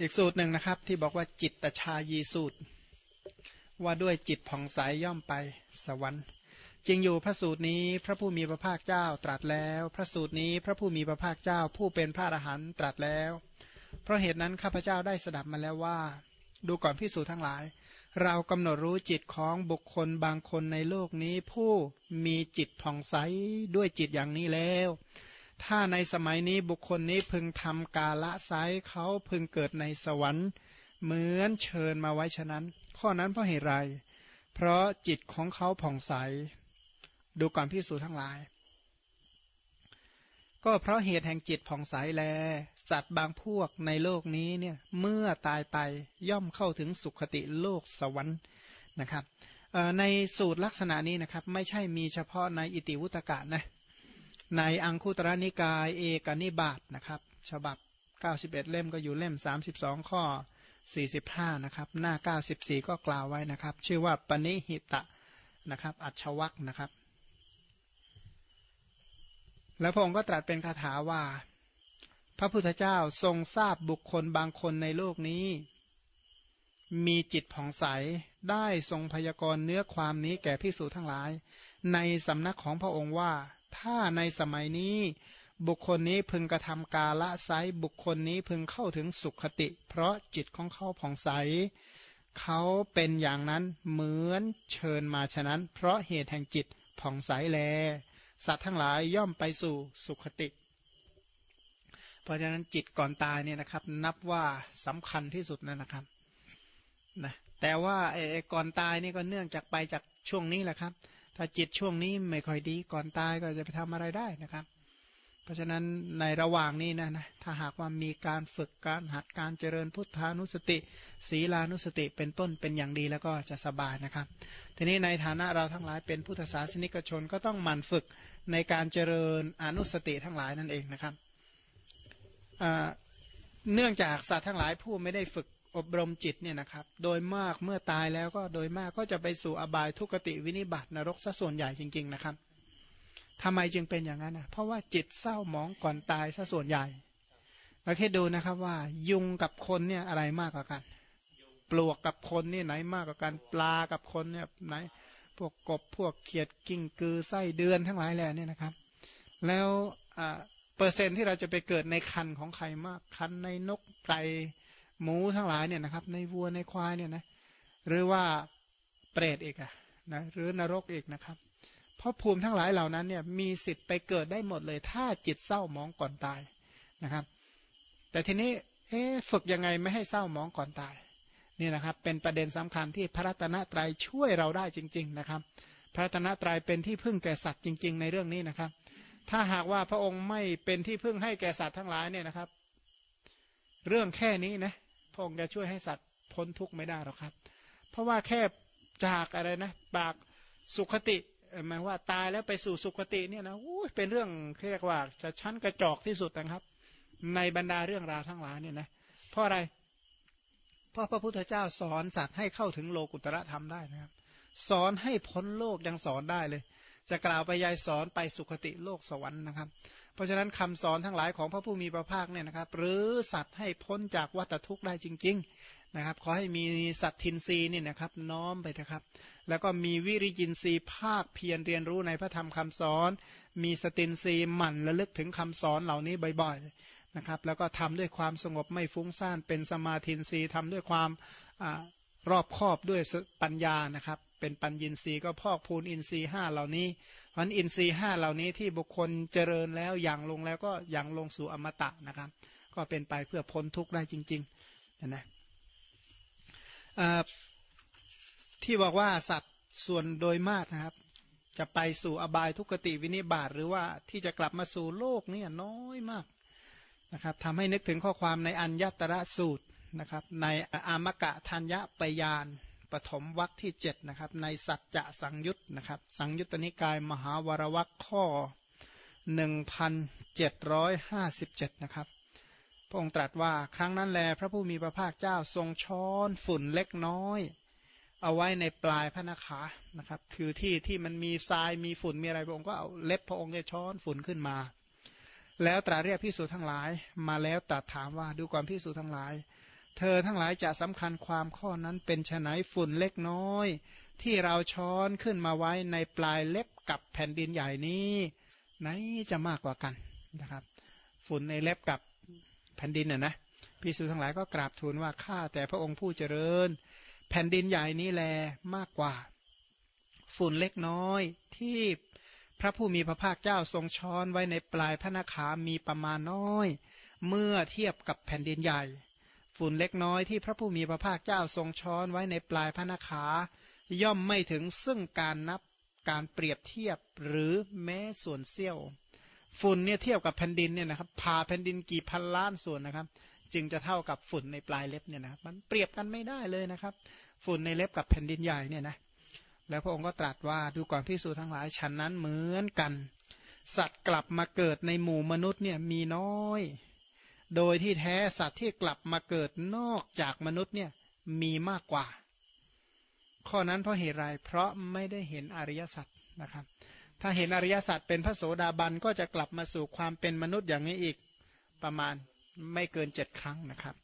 อีกสูตรหนึ่งนะครับ ที่บอกว่าจิตตชายีสูตร ว่าด้วยจิตผ่องใสยย่อมไปสวรรค์จริงอยู่พระสูตรนี้พระผู้มีพระภาคเจ้าตรัสแล้ว พระสูตรนี้พระผู้มีพระภาคเจ้าผู้เป็นพระอรหันต์ตรัสแล้ว เพราะเหตุนั้นข้าพเจ้าได้สดับมาแล้วว่า ดูก่อนพิสูจน์ทั้งหลาย เรากำหนดรู้จิตของบุคคลบางคนในโลกนี้ผู้มีจิตผ่องใสด้วยจิตอย่างนี้แล้ว ถ้าในสมัยนี้บุคคลนี้พึงทำกาละไซเขาพึงเกิดในสวรรค์เหมือนเชิญมาไว้ฉะนั้น ข้อนั้นเพราะเหตุไร เพราะจิตของเขาผ่องใส ดูก่อนพิสูจทั้งหลาย ก็เพราะเหตุแห่งจิตผ่องใสแล สัตว์บางพวกในโลกนี้เนี่ยเมื่อตายไปย่อมเข้าถึงสุขติโลกสวรรค์นะครับในสูตรลักษณะนี้นะครับ ไม่ใช่มีเฉพาะในอิติวุตกะนะ ในอังคุตรนิกายเอกนิบาตนะครับ ฉบับ 91 เล่มก็อยู่เล่ม 32 ข้อ 45 นะครับ หน้า 94 ก็กล่าวไว้นะครับ ชื่อว่าปณิหิตะนะครับ อัชวักนะครับ แล้วพระองค์ก็ตรัสเป็นคาถาว่า พระพุทธเจ้าทรงทราบบุคคลบางคนในโลกนี้ มีจิตผ่องใสได้ทรงพยากรณ์เนื้อความนี้แก่พิสูจทั้งหลาย ในสำนักของพระองค์ว่า ถ้าในสมัยนี้บุคคลนี้พึงกระทำกาละไซบุคคลนี้พึงเข้าถึงสุขติ เพราะจิตของเขาผ่องใสเขาเป็นอย่างนั้นเหมือนเชิญมาฉะนั้น เพราะเหตุแห่งจิตผ่องใสแล สัตว์ทั้งหลายย่อมไปสู่สุขติ เพราะฉะนั้นจิตก่อนตายเนี่ยนะครับ นับว่าสำคัญที่สุดนะนะครับนะแต่ว่าไอ้ก่อนตายนี่ก็เนื่องจากไปจากช่วงนี้แหละครับ ถ้าจิตช่วงนี้ไม่ค่อยดีก่อนตายก็จะไปทำอะไรได้นะครับ เพราะฉะนั้นในระหว่างนี้นะนะถ้าหากว่ามีการฝึกการหัดการเจริญพุทธานุสติ ศีลานุสติเป็นต้นเป็นอย่างดีแล้วก็จะสบายนะครับ ทีนี้ในฐานะเราทั้งหลายเป็นพุทธศาสนิกชนก็ต้องหมั่นฝึกในการเจริญอนุสติทั้งหลายนั่นเองนะครับเนื่องจากสัตว์ทั้งหลายผู้ไม่ได้ฝึก อบรมจิตเนี่ยนะครับ โดยมากเมื่อตายแล้วก็โดยมากก็จะไปสู่อบายทุกติวินิบัตินรกซะส่วนใหญ่จริง ๆนะครับทำไมจึงเป็นอย่างนั้นนะเพราะว่าจิตเศร้าหมองก่อนตายซะส่วนใหญ่เราคิดดูนะครับว่ายุงกับคนเนี่ยอะไรมากกว่ากัน ปลวกกับคนนี่ไหนมากกว่ากันปลากับคนเนี่ยไหน พวกกบพวกเขียดกิ้งกือไส้เดือนทั้งหลายแหล่นี่นะครับ แล้วเปอร์เซ็นที่เราจะไปเกิดในคันของใครมากคันในนกไก่ หมูทั้งหลายเนี่ยนะครับ ในวัวในควายเนี่ยนะหรือว่าเปรตอีกอะนะหรือนรกอีกนะครับ เพราะภูมิทั้งหลายเหล่านั้นเนี่ยมีสิทธิ์ไปเกิดได้หมดเลย ถ้าจิตเศร้ามองก่อนตายนะครับ แต่ทีนี้เอ๊ฝึกยังไงไม่ให้เศร้ามองก่อนตายนี่นะครับ เป็นประเด็นสำคัญที่พระรัตนตรัยช่วยเราได้จริง ๆนะครับ พระรัตนตรัยเป็นที่พึ่งแก่สัตว์จริง ๆ ในเรื่องนี้นะครับ ถ้าหากว่าพระองค์ไม่เป็นที่พึ่งให้แก่สัตว์ทั้งหลายเนี่ยนะครับ เรื่องแค่นี้นะ พระองค์จะช่วยให้สัตว์พ้นทุกข์ไม่ได้หรอกครับ เพราะว่าแค่จากอะไรนะปากสุขติหมายว่าตายแล้วไปสู่สุขติเนี่ยนะเป็นเรื่องเรียกว่าจะชั้นกระจอกที่สุดนะครับ ในบรรดาเรื่องราวทั้งหลายเนี่ยนะเพราะอะไรเพราะพระพุทธเจ้าสอนสัตว์ให้เข้าถึงโลกุตระธรรมได้นะครับ สอนให้พ้นโลกยังสอนได้เลย จะกล่าวไปยายสอนไปสุคติโลกสวรรค์นะครับ เพราะฉะนั้นคำสอนทั้งหลายของพระผู้มีพระภาคเนี่ยนะครับหรือสัตว์ให้พ้นจากวัฏทุกข์ได้จริง ๆนะครับ ขอให้มีสัตทินรีนี่นะครับ น้อมไปเถอะครับ แล้วก็มีวิริยินรีภาคเพียรเรียนรู้ในพระธรรมคำสอน มีสตินรีหมั่นระลึกถึงคำสอนเหล่านี้บ่อยๆนะครับ แล้วก็ทำด้วยความสงบไม่ฟุ้งซ่านเป็นสมาธินรีทำด้วยความอรอบคอบด้วยปัญญานะครับ เป็นปัญญินทรีย์ก็พอกพูนอินทรีย์ห้าเหล่านี้เพราะอินทรีย์ห้าเหล่านี้ที่บุคคลเจริญแล้วอย่างลงแล้วก็อย่างลงสู่อมตะนะครับ ก็เป็นไปเพื่อพ้นทุกข์ได้จริงๆนะที่บอกว่าสัตว์ส่วนโดยมากนะครับ จะไปสู่อบายทุกติวินิบาตหรือว่าที่จะกลับมาสู่โลกนี่น้อยมากนะครับทำให้นึกถึงข้อความในอัญญตระสูตรนะครับ ในอามกะทัญญปยาน ปฐมวรรคที่7นะครับในสัจจะสังยุตนะครับสังยุตตนิกายมหาวรวรรคข้อ 1757 นะครับพระองค์ตรัสว่าครั้งนั้นแลพระผู้มีพระภาคเจ้าทรงช้อนฝุ่นเล็กน้อย เอาไว้ในปลายพระนาขานะครับ คือที่ที่มันมีทรายมีฝุ่นมีอะไรพระองค์ก็เอาเล็บพระองค์จะช้อนฝุ่นขึ้นมา แล้วตราเรียกพิสูจทั้งหลาย มาแล้วตัดถามว่าดูก่อนพิสูจทั้งหลาย เธอทั้งหลายจะสำคัญความข้อนั้นเป็นฉนัยฝุ่นเล็กน้อย ที่เราช้อนขึ้นมาไว้ในปลายเล็บกับแผ่นดินใหญ่นี้ ไหนจะมากกว่ากันนะครับ ฝุ่นในเล็บกับแผ่นดินน่ะนะพิสูจทั้งหลายก็กราบทูลว่าข้าแต่พระองค์ผู้เจริญ แผ่นดินใหญ่นี้แลมากกว่า ฝุ่นเล็กน้อยที่พระผู้มีพระภาคเจ้าทรงช้อนไว้ในปลายพระนาขามีประมาณน้อย เมื่อเทียบกับแผ่นดินใหญ่ ฝุ่นเล็กน้อยที่พระผู้มีพระภาคเจ้าทรงช้อนไว้ในปลายพระนาขา ย่อมไม่ถึงซึ่งการนับการเปรียบเทียบหรือแม้ส่วนเสี้ยว ฝุ่นเนี่ยเทียบกับแผ่นดินเนี่ยนะครับผ่าแผ่นดินกี่พันล้านส่วนนะครับ จึงจะเท่ากับฝุ่นในปลายเล็บเนี่ยนะมันเปรียบกันไม่ได้เลยนะครับ ฝุ่นในเล็บกับแผ่นดินใหญ่เนี่ยนะแล้วพระองค์ก็ตรัสว่าดูก่อนพิสูจทั้งหลายฉันนั้นเหมือนกัน สัตว์กลับมาเกิดในหมู่มนุษย์เนี่ยมีน้อย โดยที่แท้สัตว์ที่กลับมาเกิดนอกจากมนุษย์เนี่ยมีมากกว่า ข้อนั้นเพราะเหตุไรเพราะไม่ได้เห็นอริยสัจนะครับ ถ้าเห็นอริยสัจเป็นพระโสดาบันก็จะกลับมาสู่ความเป็นมนุษย์อย่างนี้อีกประมาณไม่เกินเจ็ดครั้งนะครับ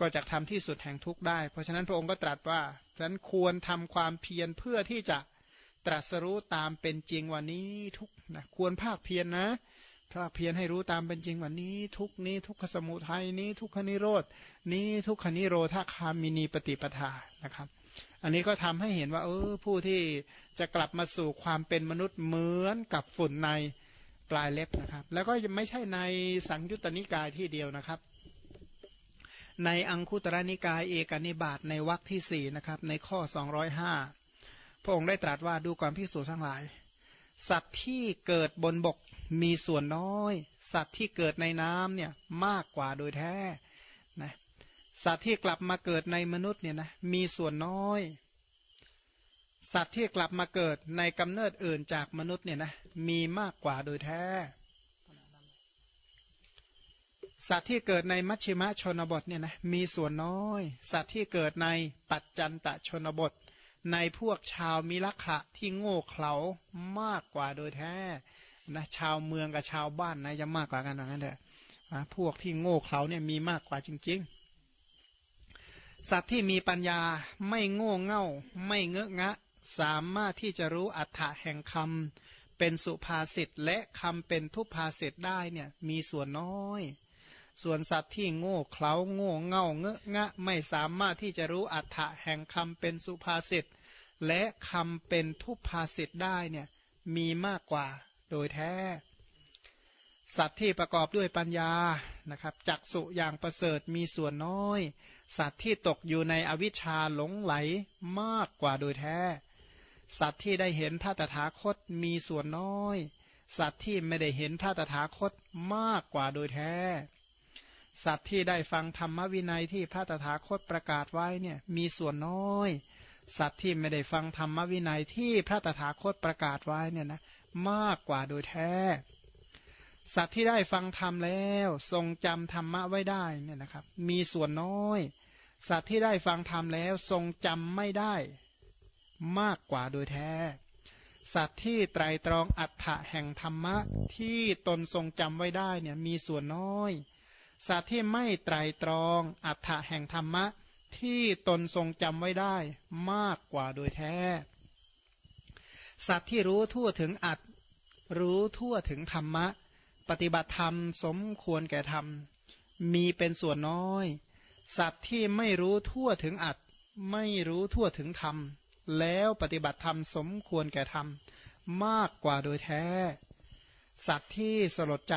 ก็จะทำที่สุดแห่งทุกข์ได้ เพราะฉะนั้นพระองค์ก็ตรัสว่าฉะนั้นควรทำความเพียรเพื่อที่จะตรัสรู้ตามเป็นจริงวันนี้ทุกนะควรภาคเพียรนนะ ถ้าเพียรให้รู้ตามเป็นจริงวันนี้ทุกนี้ทุกขสมุทัยนี้ทุกขนิโรดนี้ทุกขนิโรธาคามินีปฏิปทานะครับ อันนี้ก็ทำให้เห็นว่า เออผู้ที่จะกลับมาสู่ความเป็นมนุษย์เหมือนกับฝุ่นในปลายเล็บนะครับ แล้วก็ไม่ใช่ในสังยุตตนิกายที่เดียวนะครับ ในอังคุตระนิกายเอกนิบาตในวรรคที่สี่นะครับในข้อ 205พระองค์ได้ตรัสว่าดูความพิสูจน์ทั้งหลาย สัตว์ที่เกิดบนบก มีส่วนน้อย สัตว์ที่เกิดในน้ำเนี่ยมากกว่าโดยแท้นะสัตว์ที่กลับมาเกิดในมนุษย์เนี่ยนะมีส่วนน้อย สัตว์ที่กลับมาเกิดในกำเนิดอื่นจากมนุษย์เนี่ยนะมีมากกว่าโดยแท้ สัตว์ที่เกิดในมัชชิมะชนบทเนี่ยนะมีส่วนน้อย สัตว์ที่เกิดในปัจจันตชนบท ในพวกชาวมิลักขะที่โง่เขลามากกว่าโดยแท้ นะชาวเมืองกับชาวบ้านนะจะมากกว่ากันอย่างนั้นแหละพวกที่โง่เขลาเนี่ยมีมากกว่าจริง ๆ สัตว์ที่มีปัญญาไม่โง่เง่า ไม่เงอะงะ สามารถที่จะรู้อัฏฐะแห่งคำเป็นสุภาษิตและคำเป็นทุพภาษิตได้เนี่ยมีส่วนน้อย ส่วนสัตว์ที่โง่เขลาโง่เง่าเงอะงะ ไม่สามารถที่จะรู้อัฏฐะแห่งคำเป็นสุภาษิตและคำเป็นทุพภาษิตได้เนี่ยมีมากกว่า โดยแท้ สัตว์ที่ประกอบด้วยปัญญานะครับจักสุอย่างประเสริฐมีส่วนน้อย สัตว์ที่ตกอยู่ในอวิชชาหลงไหลมากกว่าโดยแท้ สัตว์ที่ได้เห็นพระตถาคตมีส่วนน้อย สัตว์ที่ไม่ได้เห็นพระตถาคตมากกว่าโดยแท้ สัตว์ที่ได้ฟังธรรมวินัยที่พระตถาคตประกาศไว้เนี่ยมีส่วนน้อย สัตว์ที่ไม่ได้ฟังธรรมวินัยที่พระตถาคตประกาศไว้เนี่ยนะ มากกว่าโดยแท้ สัตว์ที่ได้ฟังธรรมแล้ว ทรงจำธรรมะไว้ได้เนี่ยนะครับ มีส่วนน้อย สัตว์ที่ได้ฟังธรรมแล้ว ทรงจำไม่ได้ มากกว่าโดยแท้ สัตว์ที่ไตรตรองอัฏฐะแห่งธรรมะที่ตนทรงจำไว้ได้เนี่ยมีส่วนน้อย สัตว์ที่ไม่ไตรตรองอัฏฐะแห่งธรรมะที่ตนทรงจำไว้ได้มากกว่าโดยแท้ สัตว์ที่รู้ทั่วถึงอัตรู้ทั่วถึงธรรมะ ปฏิบัติธรรมสมควรแก่ธรรม มีเป็นส่วนน้อย สัตว์ที่ไม่รู้ทั่วถึงอัตไม่รู้ทั่วถึงธรรม แล้วปฏิบัติธรรมสมควรแก่ธรรม มากกว่าโดยแท้ สัตว์ที่สลดใจ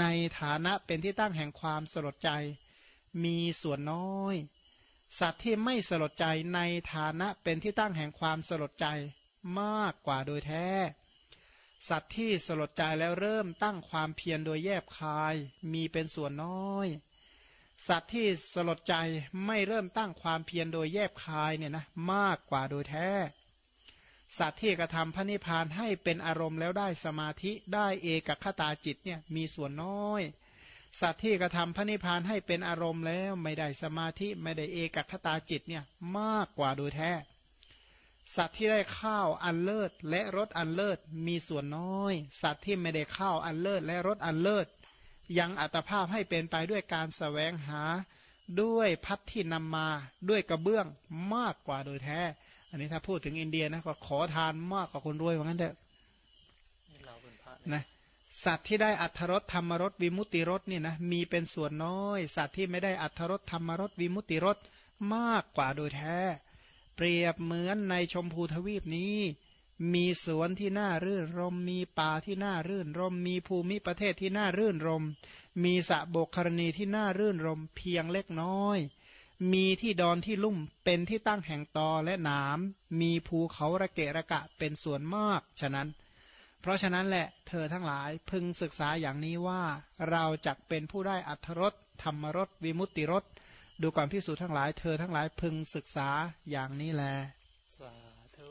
ในฐานะเป็นที่ตั้งแห่งความสลดใจ มีส่วนน้อย สัตว์ที่ไม่สลดใจในฐานะเป็นที่ตั้งแห่งความสลดใจ มากกว่าโดยแท้ สัตว์ที่สลดใจแล้วเริ่มตั้งความเพียรโดยแยบคายมีเป็นส่วนน้อย สัตว์ที่สลดใจไม่เริ่มตั้งความเพียรโดยแยบคายเนี่ยนะมากกว่าโดยแท้ สัตว์ที่กระทำพระนิพพานให้เป็นอารมณ์แล้วได้สมาธิได้เอกคตาจิตเนี่ยมีส่วนน้อยสัตว์ที่กระทำพระนิพพานให้เป็นอารมณ์แล้วไม่ได้สมาธิไม่ได้เอกคตาจิตเนี่ยมากกว่าโดยแท้ สัตว์ที่ได้ข้าวอันเลิศและรสอันเลิศมีส่วนน้อย สัตว์ที่ไม่ได้ข้าวอันเลิศและรสอันเลิศยังอัตภาพให้เป็นไปด้วยการสแสวงหาด้วยพัดที่นำมาด้วยกระเบื้องมากกว่าโดยแท้ อันนี้ถ้าพูดถึงอินเดียนะก็ขอทานมากกว่าคนรวยว่างั้นเถอะนะสัตว์ที่ได้อัทรสธรรมรสวิมุติรสเนี่ยนะมีเป็นส่วนน้อย สัตว์ที่ไม่ได้อัทรสธรรมรสวิมุติรสมากกว่าโดยแท้ เปรียบเหมือนในชมพูทวีปนี้ มีสวนที่น่ารื่นรม มีป่าที่น่ารื่นรม มีภูมิประเทศที่น่ารื่นรม มีสะบกครณีที่น่ารื่นรม เพียงเล็กน้อย มีที่ดอนที่ลุ่มเป็นที่ตั้งแห่งตอและหนามมีภูเขาระเกะระกะเป็นส่วนมากฉะนั้น เพราะฉะนั้นแหละเธอทั้งหลายพึงศึกษาอย่างนี้ว่าเราจะเป็นผู้ได้อัธรสธรรมรสวิมุตติรส ดูความพิสูจน์ทั้งหลายเธอทั้งหลายพึงศึกษาอย่างนี้แล สาธุ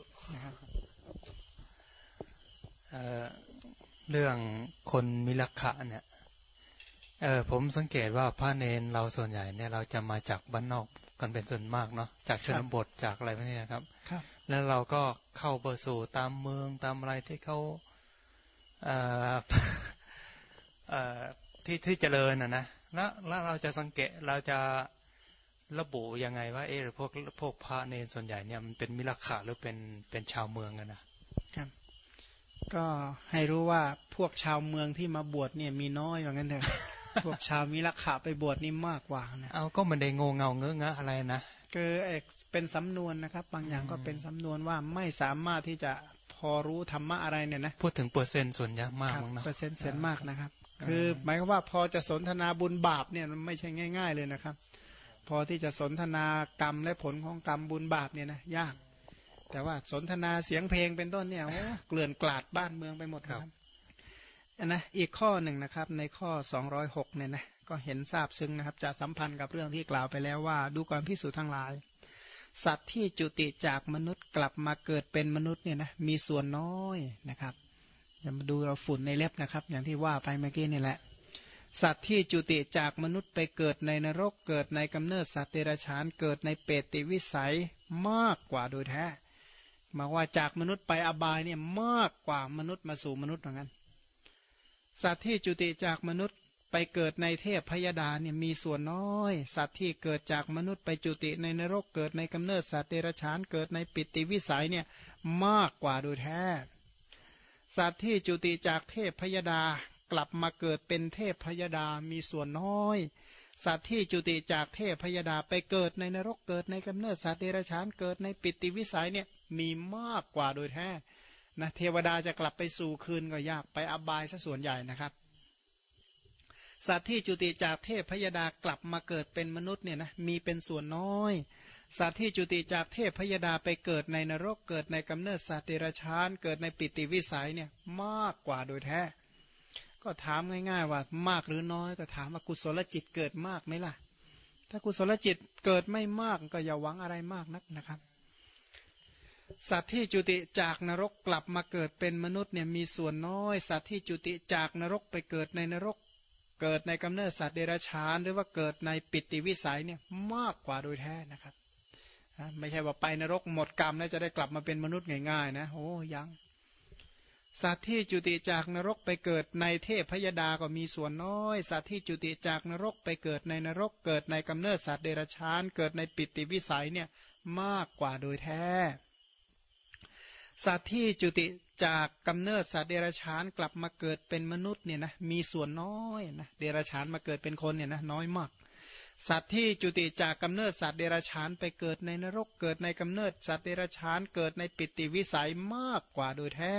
เรื่องคนมิลักขะเนี่ยเออผมสังเกตว่าพระเนนเราส่วนใหญ่เนี่ยเราจะมาจากบ้านนอกกันเป็นส่วนมากเนาะจากชนบทจากอะไรพวกนี้ครับแล้วเราก็เข้าไปสู่ตามเมืองตามอะไรที่เขาที่ที่เจริญอะนะแล้วแล้วเราจะสังเกตเราจะ ระบุยังไงว่าเออพวกพวกพระเนรส่วนใหญ่เนี่ยมันเป็นมิลักขะหรือเป็นเป็นชาวเมืองกันนะครับก็ให้รู้ว่าพวกชาวเมืองที่มาบวชเนี่ยมีน้อยอย่างนั้นเถอะพวกชาวมิลักขะไปบวชนี่มากกว่านะเอาก็มันได้งงเงาเงอะงะอะไรนะคือเอกเป็นสำนวนนะครับ บางอย่างก็เป็นสำนวนว่าไม่สามารถที่จะพอรู้ธรรมะอะไรเนี่ยนะพูดถึงเปอร์เซ็นต์ส่วนยักมากมั้งนะเปอร์เซ็นต์ส่วนมากนะครับ คือหมายความว่าพอจะสนทนาบุญบาปเนี่ยมันไม่ใช่ง่าย ๆ เลยนะครับ พอที่จะสนทนากรรมและผลของกรรมบุญบาปเนี่ยนะยาก แต่ว่าสนทนาเสียงเพลงเป็นต้นเนี่ยโอ้เกลื่อนกลาดบ้านเมืองไปหมดครับนะอีกข้อหนึ่งนะครับในข้อ 206เนี่ยนะก็เห็นทราบซึ้งนะครับจะสัมพันธ์กับเรื่องที่กล่าวไปแล้วว่า ดูความพิสูจน์ทั้งหลาย สัตว์ที่จุติจากมนุษย์กลับมาเกิดเป็นมนุษย์เนี่ยนะมีส่วนน้อยนะครับอย่ามาดูเราฝุ่นในเล็บนะครับ อย่างที่ว่าไปเมื่อกี้นี่แหละ สัตว์ที่จุติจากมนุษย์ไปเกิดในนรกเกิดในกำเนิดสัตว์เดรัจฉานเกิดในเปรติวิสัยมากกว่าโดยแท้มาว่าจากมนุษย์ไปอบายเนี่ยมากกว่ามนุษย์มาสู่มนุษย์เหมือนกันสัตว์ที่จุติจากมนุษย์ไปเกิดในเทพพยดาเนี่ยมีส่วนน้อย สัตว์ที่เกิดจากมนุษย์ไปจุติในนรกเกิดในกำเนิดสัตว์เดรัจฉานเกิดในปิติวิสัยเนี่ยมากกว่าโดยแท้ สัตว์ที่จุติจากเทพพยดา กลับมาเกิดเป็นเทพพยดามีส่วนน้อย สัตว์ที่จุติจากเทพพยดาไปเกิดในนรกเกิดในกำเนิดสัตว์เดรัจฉานเกิดในปิติวิสัยเนี่ยมีมากกว่าโดยแท้นะเทวดาจะกลับไปสู่คืนก็ยากไปอบายซะส่วนใหญ่นะครับ สัตว์ที่จุติจากเทพพยดากลับมาเกิดเป็นมนุษย์เนี่ยนะมีเป็นส่วนน้อย สัตว์ที่จุติจากเทพพยดาไปเกิดในนรกเกิดในกำเนิดสัตว์เดรัจฉาน เกิดในปิติวิสัยเนี่ยมากกว่าโดยแท้ ก็ถามง่ายๆว่ามากหรือน้อยก็ถามว่ากุศลจิตเกิดมากไหมล่ะ ถ้ากุศลจิตเกิดไม่มากก็อย่าหวังอะไรมากนักนะครับ สัตว์ที่จุติจากนรกกลับมาเกิดเป็นมนุษย์เนี่ยมีส่วนน้อย สัตว์ที่จุติจากนรกไปเกิดในนรก เกิดในกำเนิดสัตว์เดรัจฉาน หรือว่าเกิดในปิติวิสัยเนี่ยมากกว่าโดยแท้นะครับไม่ใช่ว่าไปนรกหมดกรรมแล้วจะได้กลับมาเป็นมนุษย์ง่ายๆนะโอ้ยัง สัตว์ที่จุติจากนรกไปเกิดในเทพพยดาก็มีส่วนน้อย สัตว์ที่จุติจากนรกไปเกิดในนรกเกิดในกำเนิดสัตว์เดรัจฉาน เกิดในปิติวิสัยเนี่ยมากกว่าโดยแท้ สัตว์ที่จุติจากกำเนิดสัตว์เดรัจฉานกลับมาเกิดเป็นมนุษย์เนี่ยนะมีส่วนน้อยนะเดรัจฉานมาเกิดเป็นคนเนี่ยนะน้อยมาก สัตว์ที่จุติจากกำเนิดสัตว์เดรัจฉานไปเกิดในนรกเกิดในกำเนิดสัตว์เดรัจฉานเกิดในปิติวิสัยมากกว่าโดยแท้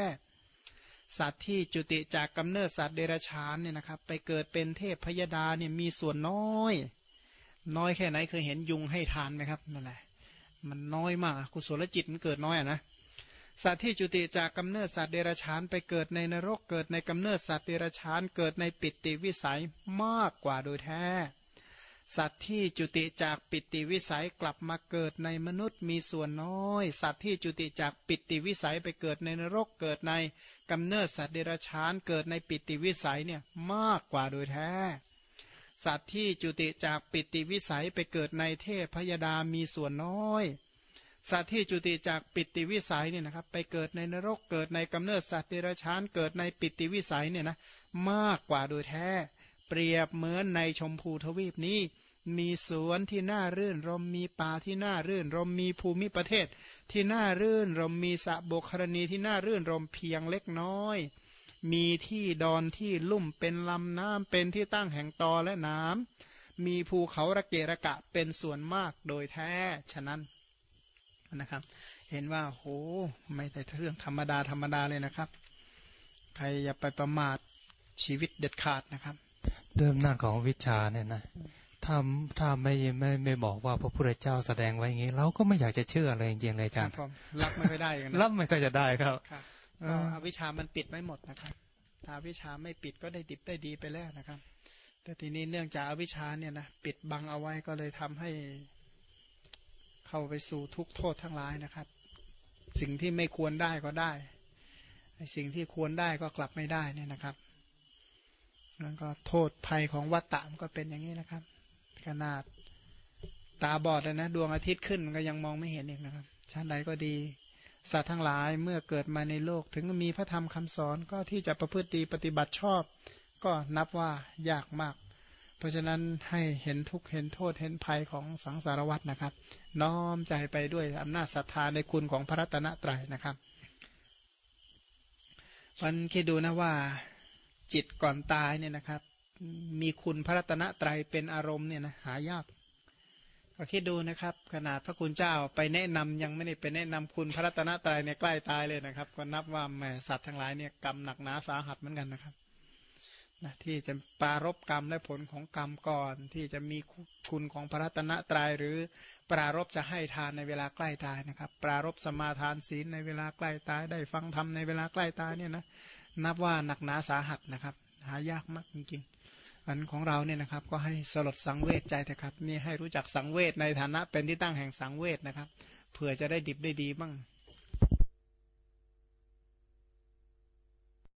สัตว์ที่จุติจากกำเนิดสัตว์เดรัจฉานเนี่ยนะครับไปเกิดเป็นเทพพยดาเนี่ยมีส่วนน้อย น้อยแค่ไหนเคยเห็นยุงให้ทานไหมครับนั่นแหละมันน้อยมากกุศลจิตมันเกิดน้อยอะนะสัตว์ที่จุติจากกำเนิดสัตว์เดรัจฉานไปเกิดในนรกเกิดในกำเนิดสัตว์เดรัจฉานเกิดในปิติวิสัยมากกว่าโดยแท้ สัตว์ที่จุติจากปิติวิสัยกลับมาเกิดในมนุษย์มีส่วนน้อย สัตว์ที่จุติจากปิติวิสัยไปเกิดในนรกเกิดในกำเนิดสัตว์เดรัจฉานเกิดในปิติวิสัยเนี่ยมากกว่าโดยแท้ สัตว์ที่จุติจากปิติวิสัยไปเกิดในเทพพยดามีส่วนน้อย สัตว์ที่จุติจากปิติวิสัยเนี่ยนะครับไปเกิดในนรกเกิดในกำเนิดสัตว์เดรัจฉานเกิดในปิติวิสัยเนี่ยนะมากกว่าโดยแท้ เปรียบเหมือนในชมพูทวีปนี้ มีสวนที่น่ารื่นรมมีป่าที่น่ารื่นรมมีภูมิประเทศ ที่น่ารื่นรมมีสระบกรณีที่น่ารื่นรมเพียงเล็กน้อย มีที่ดอนที่ลุ่มเป็นลำน้ำเป็นที่ตั้งแห่งตอและน้ำมีภูเขาระเกะระกะเป็นส่วนมากโดยแท้ฉะนั้นนะครับ เห็นว่าโหไม่แต่เรื่องธรรมดาธรรมดาเลยนะครับ ใครอย่าไปประมาทชีวิตเด็ดขาดนะครับ ด้วยอำนาจของวิชาเนี่ยนะถ้าถ้าไม่ไม่ไม่บอกว่าพระพุทธเจ้าแสดงไว้อย่างนี้ เราก็ไม่อยากจะเชื่อเลยจริงๆเลยอาจารย์รับไม่ได้กันรับไม่ค่อยจะได้ครับอวิชามันปิดไม่หมดนะครับถ้าวิชาไม่ปิดก็ได้ดิบได้ดีไปแล้วนะครับ แต่ทีนี้เนื่องจากอวิชาเนี่ยนะปิดบังเอาไว้ก็เลยทำให้เข้าไปสู่ทุกโทษทั้งหลายนะครับ สิ่งที่ไม่ควรได้ก็ได้สิ่งที่ควรได้ก็กลับไม่ได้เนี่ยนะครับ นั่นก็โทษภัยของวัตตะมันก็เป็นอย่างนี้นะครับ ขนาดตาบอดนะ ดวงอาทิตย์ขึ้นมันก็ยังมองไม่เห็นเองนะครับชาติใดก็ดี สัตว์ทั้งหลายเมื่อเกิดมาในโลก ถึงมีพระธรรมคำสอนก็ที่จะประพฤติดีปฏิบัติชอบ ก็นับว่ายากมาก เพราะฉะนั้นให้เห็นทุกเห็นโทษเห็นภัยของสังสารวัตรนะครับ น้อมใจไปด้วยอำนาจศรัทธาในคุณของพระรัตนตรัยนะครับมันคิดดูนะว่า จิตก่อนตายเนี่ยนะครับ มีคุณพระรัตนตรัยเป็นอารมณ์เนี่ยนะหายากก็คิดดูนะครับ ขนาดพระคุณเจ้าไปแนะนำยังไม่ได้ไปแนะนำคุณพระรัตนตรัยในใกล้ตายเลยนะครับ ก็นับว่าแหมสัตว์ทั้งหลายเนี่ยกรรมหนักหนาสาหัสเหมือนกันนะครับนะที่จะปารบกรรมและผลของกรรมก่อนที่จะมีคุณของพระรัตนตรยัยหรือปรารบจะให้ทานในเวลาใกล้ตายนะครับ ปรารบสมาทานศีลในเวลาใกล้ตายได้ฟังธรรมในเวลาใกล้ตายเนี่ยนะ นับว่าหนักหนาสาหัสนะครับ หายากมากจริงๆ อันของเราเนี่ยนะครับ ก็ให้สลดสังเวชใจเถอะครับ นี่ให้รู้จักสังเวชในฐานะเป็นที่ตั้งแห่งสังเวชนะครับ เผื่อจะได้ดิบได้ดีบ้าง